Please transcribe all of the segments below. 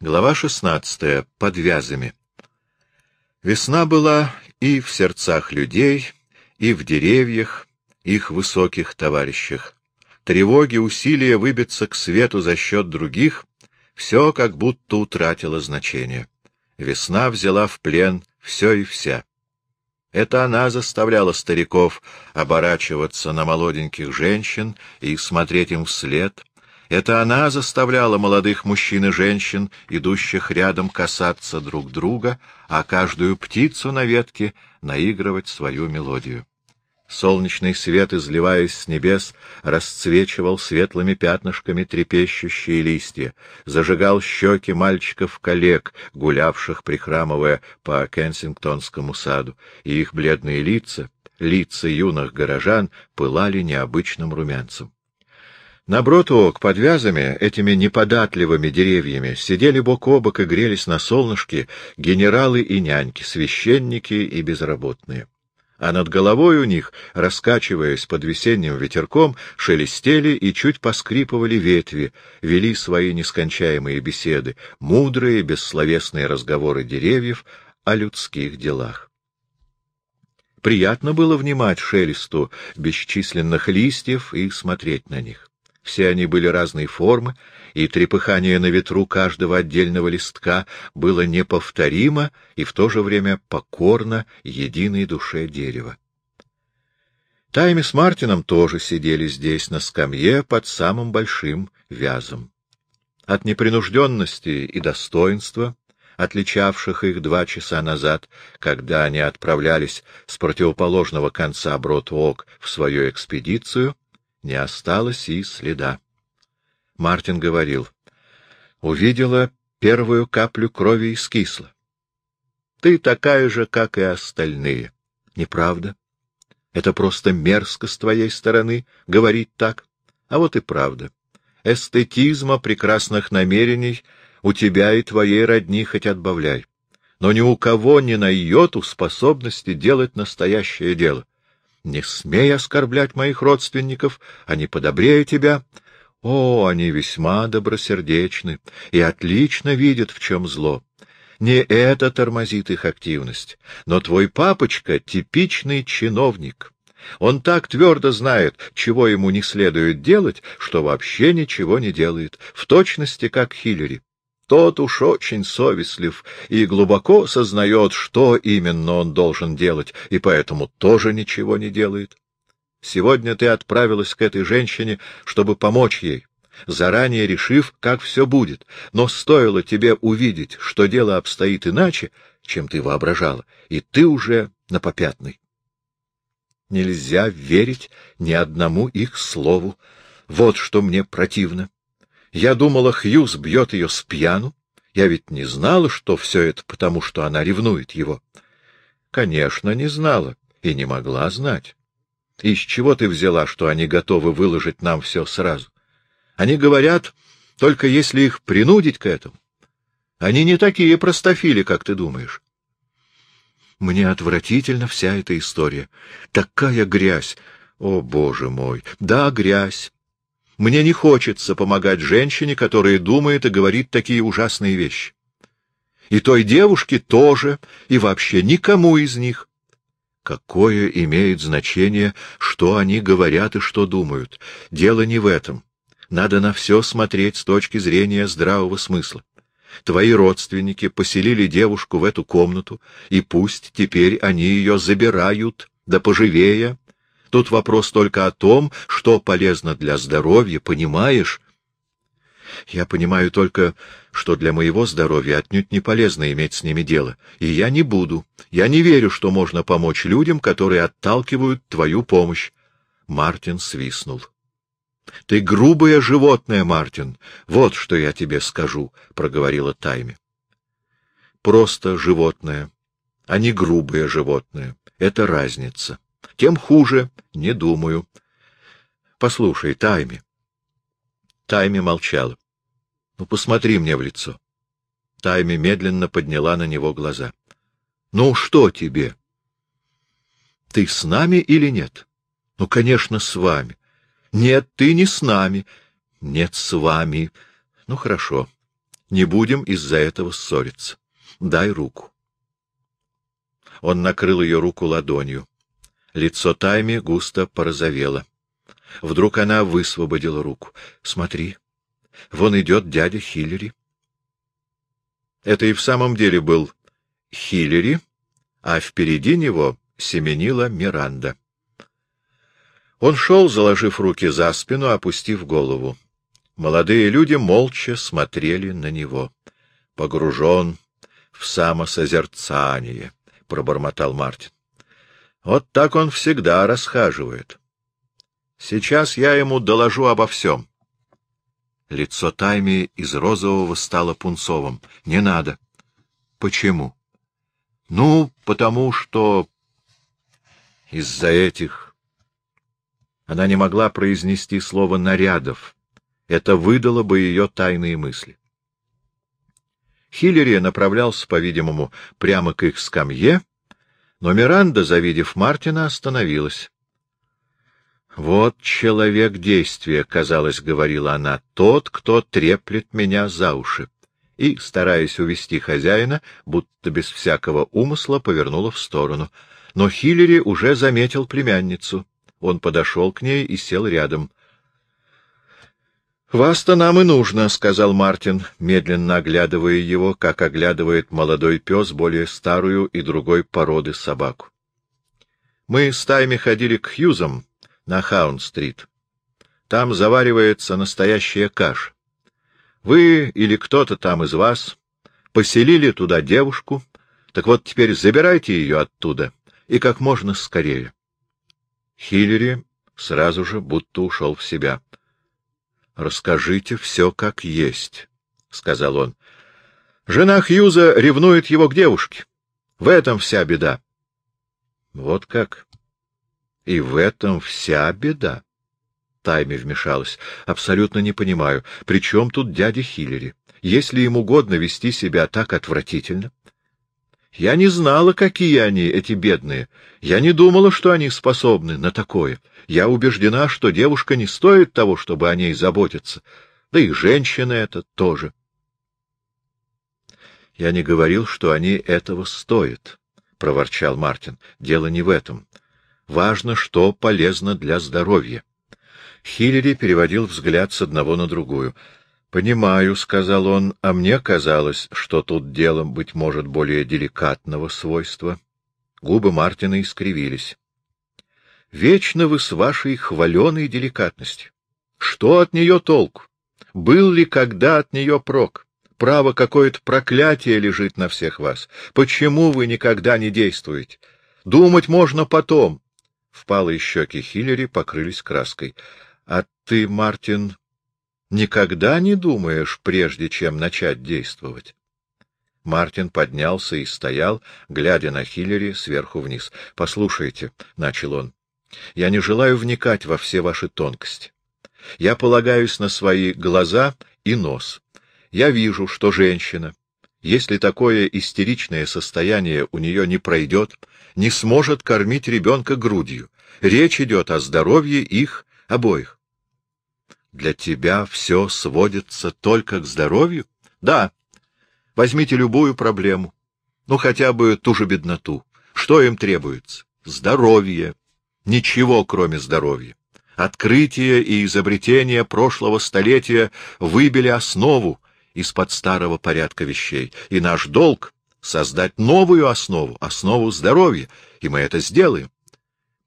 Глава шестнадцатая. Под вязами. Весна была и в сердцах людей, и в деревьях, их высоких товарищах. Тревоги, усилия выбиться к свету за счет других — все как будто утратило значение. Весна взяла в плен все и вся. Это она заставляла стариков оборачиваться на молоденьких женщин и смотреть им вслед. Это она заставляла молодых мужчин и женщин, идущих рядом, касаться друг друга, а каждую птицу на ветке наигрывать свою мелодию. Солнечный свет, изливаясь с небес, расцвечивал светлыми пятнышками трепещущие листья, зажигал щеки мальчиков-коллег, гулявших, прихрамывая по Кенсингтонскому саду, и их бледные лица, лица юных горожан, пылали необычным румянцем. На бротуок под вязами, этими неподатливыми деревьями, сидели бок о бок и грелись на солнышке генералы и няньки, священники и безработные а над головой у них, раскачиваясь под весенним ветерком, шелестели и чуть поскрипывали ветви, вели свои нескончаемые беседы, мудрые, бессловесные разговоры деревьев о людских делах. Приятно было внимать шелесту бесчисленных листьев и смотреть на них. Все они были разной формы, и трепыхание на ветру каждого отдельного листка было неповторимо и в то же время покорно единой душе дерева. Тайми с Мартином тоже сидели здесь, на скамье, под самым большим вязом. От непринужденности и достоинства, отличавших их два часа назад, когда они отправлялись с противоположного конца Брод-Ок в свою экспедицию, не осталось и следа. Мартин говорил. Увидела первую каплю крови и скисла. Ты такая же, как и остальные. Неправда. Это просто мерзко с твоей стороны говорить так. А вот и правда. Эстетизма, прекрасных намерений у тебя и твоей родни хоть отбавляй. Но ни у кого не на йоту способности делать настоящее дело. Не смей оскорблять моих родственников, они подобрее тебя, о, они весьма добросердечны и отлично видят, в чем зло. Не это тормозит их активность, но твой папочка — типичный чиновник. Он так твердо знает, чего ему не следует делать, что вообще ничего не делает, в точности как Хиллери. Тот уж очень совестлив и глубоко сознает, что именно он должен делать, и поэтому тоже ничего не делает. Сегодня ты отправилась к этой женщине, чтобы помочь ей, заранее решив, как все будет, но стоило тебе увидеть, что дело обстоит иначе, чем ты воображала, и ты уже на попятной. Нельзя верить ни одному их слову. Вот что мне противно. Я думала, Хьюз бьет ее с пьяну. Я ведь не знала, что все это потому, что она ревнует его. Конечно, не знала и не могла знать. Из чего ты взяла, что они готовы выложить нам все сразу? Они говорят, только если их принудить к этому. Они не такие простофили, как ты думаешь. Мне отвратительно вся эта история. Такая грязь. О, боже мой! Да, грязь. Мне не хочется помогать женщине, которая думает и говорит такие ужасные вещи. И той девушке тоже, и вообще никому из них. Какое имеет значение, что они говорят и что думают? Дело не в этом. Надо на все смотреть с точки зрения здравого смысла. Твои родственники поселили девушку в эту комнату, и пусть теперь они ее забирают, да поживее. Тут вопрос только о том, что полезно для здоровья, понимаешь? Я понимаю только, что для моего здоровья отнюдь не полезно иметь с ними дело, и я не буду. Я не верю, что можно помочь людям, которые отталкивают твою помощь. Мартин свистнул. — Ты грубое животное, Мартин. Вот что я тебе скажу, — проговорила Тайми. — Просто животное, а не грубое животное. Это разница. Тем хуже, не думаю. Послушай, Тайми. Тайми молчала. Ну, посмотри мне в лицо. Тайми медленно подняла на него глаза. — Ну, что тебе? — Ты с нами или нет? — Ну, конечно, с вами. — Нет, ты не с нами. — Нет, с вами. — Ну, хорошо. Не будем из-за этого ссориться. Дай руку. Он накрыл ее руку ладонью. Лицо Тайми густо порозовело. Вдруг она высвободила руку. — Смотри, вон идет дядя Хиллери. Это и в самом деле был Хиллери, а впереди него семенила Миранда. Он шел, заложив руки за спину, опустив голову. Молодые люди молча смотрели на него. Погружен в самосозерцание, — пробормотал Мартин. Вот так он всегда расхаживает. Сейчас я ему доложу обо всем. Лицо Тайми из розового стало пунцовым. Не надо. Почему? Ну, потому что из-за этих... Она не могла произнести слово «нарядов». Это выдало бы ее тайные мысли. Хиллери направлялся, по-видимому, прямо к их скамье, но Миранда, завидев Мартина, остановилась. «Вот человек действия», — казалось, — говорила она, — «тот, кто треплет меня за уши». И, стараясь увести хозяина, будто без всякого умысла, повернула в сторону. Но Хиллери уже заметил племянницу. Он подошел к ней и сел рядом. «Вас-то нам и нужно», — сказал Мартин, медленно оглядывая его, как оглядывает молодой пес более старую и другой породы собаку. «Мы с Тайми ходили к Хьюзам на Хаун-стрит. Там заваривается настоящая каша. Вы или кто-то там из вас поселили туда девушку, так вот теперь забирайте ее оттуда, и как можно скорее». Хиллери сразу же будто ушел в себя —— Расскажите все как есть, — сказал он. — Жена Хьюза ревнует его к девушке. В этом вся беда. — Вот как? И в этом вся беда? Тайми вмешалась. — Абсолютно не понимаю, при чем тут дядя Хиллери? Если им угодно вести себя так отвратительно, я не знала, какие они, эти бедные. Я не думала, что они способны на такое. Я убеждена, что девушка не стоит того, чтобы о ней заботиться. Да и женщина это тоже. Я не говорил, что они этого стоят, — проворчал Мартин. Дело не в этом. Важно, что полезно для здоровья. Хиллери переводил взгляд с одного на другую —— Понимаю, — сказал он, — а мне казалось, что тут делом, быть может, более деликатного свойства. Губы Мартина искривились. — Вечно вы с вашей хваленой деликатностью. Что от нее толк? Был ли когда от нее прок? Право, какое-то проклятие лежит на всех вас. Почему вы никогда не действуете? Думать можно потом. Впалые щеки Хиллери покрылись краской. — А ты, Мартин, никогда не думаешь, прежде чем начать действовать? Мартин поднялся и стоял, глядя на Хиллери сверху вниз. — Послушайте, — начал он, — я не желаю вникать во все ваши тонкости. Я полагаюсь на свои глаза и нос. Я вижу, что женщина, если такое истеричное состояние у нее не пройдет, не сможет кормить ребенка грудью. Речь идет о здоровье их обоих. Для тебя все сводится только к здоровью? Да. Возьмите любую проблему. Ну, хотя бы ту же бедноту. Что им требуется? Здоровье. Ничего, кроме здоровья. Открытие и изобретение прошлого столетия выбили основу из-под старого порядка вещей. И наш долг — создать новую основу, основу здоровья, и мы это сделаем.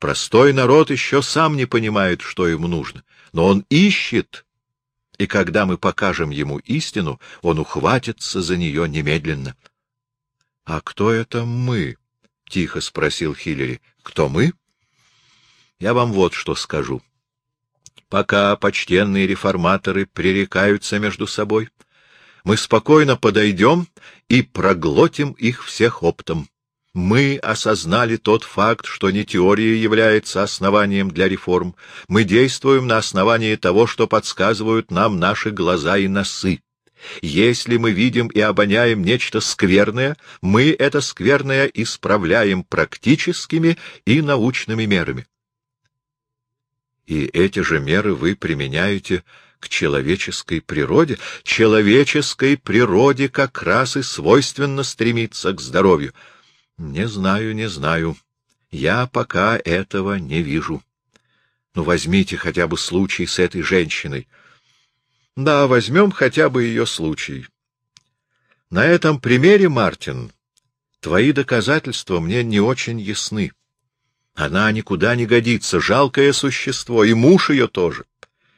Простой народ еще сам не понимает, что ему нужно но он ищет, и когда мы покажем ему истину, он ухватится за нее немедленно. — А кто это мы? — тихо спросил Хиллери. — Кто мы? — Я вам вот что скажу. Пока почтенные реформаторы пререкаются между собой, мы спокойно подойдем и проглотим их всех оптом мы осознали тот факт, что не теория является основанием для реформ. Мы действуем на основании того, что подсказывают нам наши глаза и носы. Если мы видим и обоняем нечто скверное, мы это скверное исправляем практическими и научными мерами. И эти же меры вы применяете к человеческой природе. Человеческой природе как раз и свойственно стремиться к здоровью. Не знаю, не знаю. Я пока этого не вижу. Ну, возьмите хотя бы случай с этой женщиной. Да, возьмем хотя бы ее случай. На этом примере, Мартин, твои доказательства мне не очень ясны. Она никуда не годится, жалкое существо, и муж ее тоже.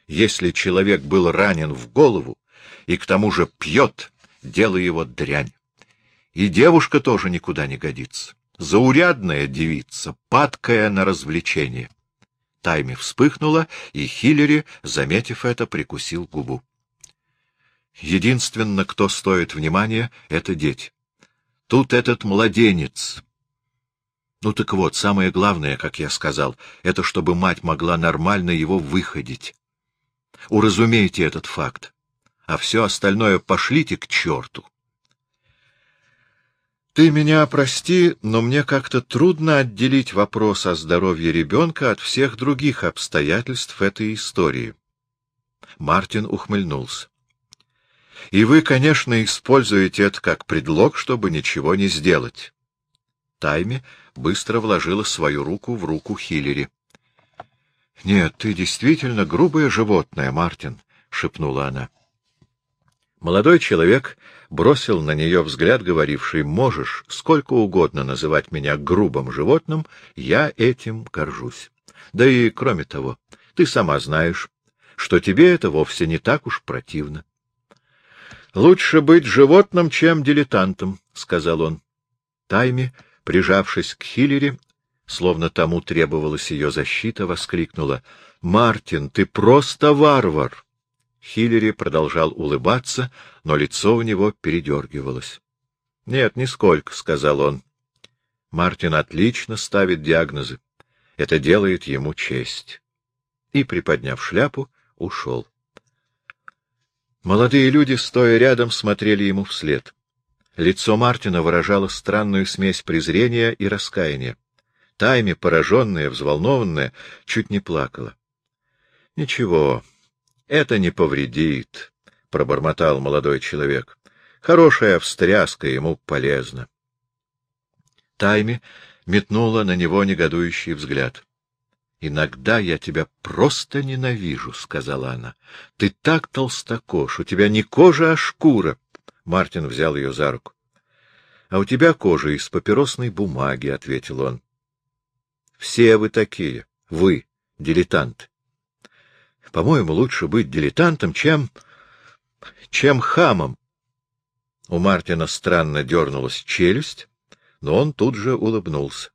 Если человек был ранен в голову и к тому же пьет, дело его дрянь. И девушка тоже никуда не годится. Заурядная девица, падкая на развлечение. Тайми вспыхнула, и Хиллери, заметив это, прикусил губу. Единственно, кто стоит внимания, — это дети. Тут этот младенец. Ну так вот, самое главное, как я сказал, это чтобы мать могла нормально его выходить. Уразумейте этот факт, а все остальное пошлите к черту. Ты меня прости, но мне как-то трудно отделить вопрос о здоровье ребенка от всех других обстоятельств этой истории. Мартин ухмыльнулся. И вы, конечно, используете это как предлог, чтобы ничего не сделать. Тайми быстро вложила свою руку в руку Хиллери. — Нет, ты действительно грубое животное, Мартин, — шепнула она. Молодой человек бросил на нее взгляд, говоривший, «Можешь сколько угодно называть меня грубым животным, я этим горжусь. Да и, кроме того, ты сама знаешь, что тебе это вовсе не так уж противно. — Лучше быть животным, чем дилетантом, — сказал он. Тайми, прижавшись к Хиллери, словно тому требовалась ее защита, воскликнула. — Мартин, ты просто варвар! Хиллери продолжал улыбаться, но лицо у него передергивалось. — Нет, нисколько, — сказал он. Мартин отлично ставит диагнозы. Это делает ему честь. И, приподняв шляпу, ушел. Молодые люди, стоя рядом, смотрели ему вслед. Лицо Мартина выражало странную смесь презрения и раскаяния. Тайми, пораженная, взволнованная, чуть не плакала. — Ничего, это не повредит, — пробормотал молодой человек. — Хорошая встряска ему полезна. Тайми метнула на него негодующий взгляд. — Иногда я тебя просто ненавижу, — сказала она. — Ты так толстокож, у тебя не кожа, а шкура. Мартин взял ее за руку. — А у тебя кожа из папиросной бумаги, — ответил он. — Все вы такие, вы, дилетанты. По-моему, лучше быть дилетантом, чем... чем хамом. У Мартина странно дернулась челюсть, но он тут же улыбнулся.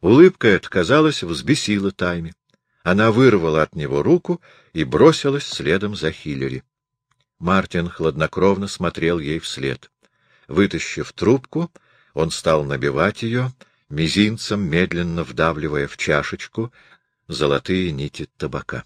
Улыбка эта, казалось, взбесила Тайми. Она вырвала от него руку и бросилась следом за Хиллери. Мартин хладнокровно смотрел ей вслед. Вытащив трубку, он стал набивать ее, мизинцем медленно вдавливая в чашечку золотые нити табака.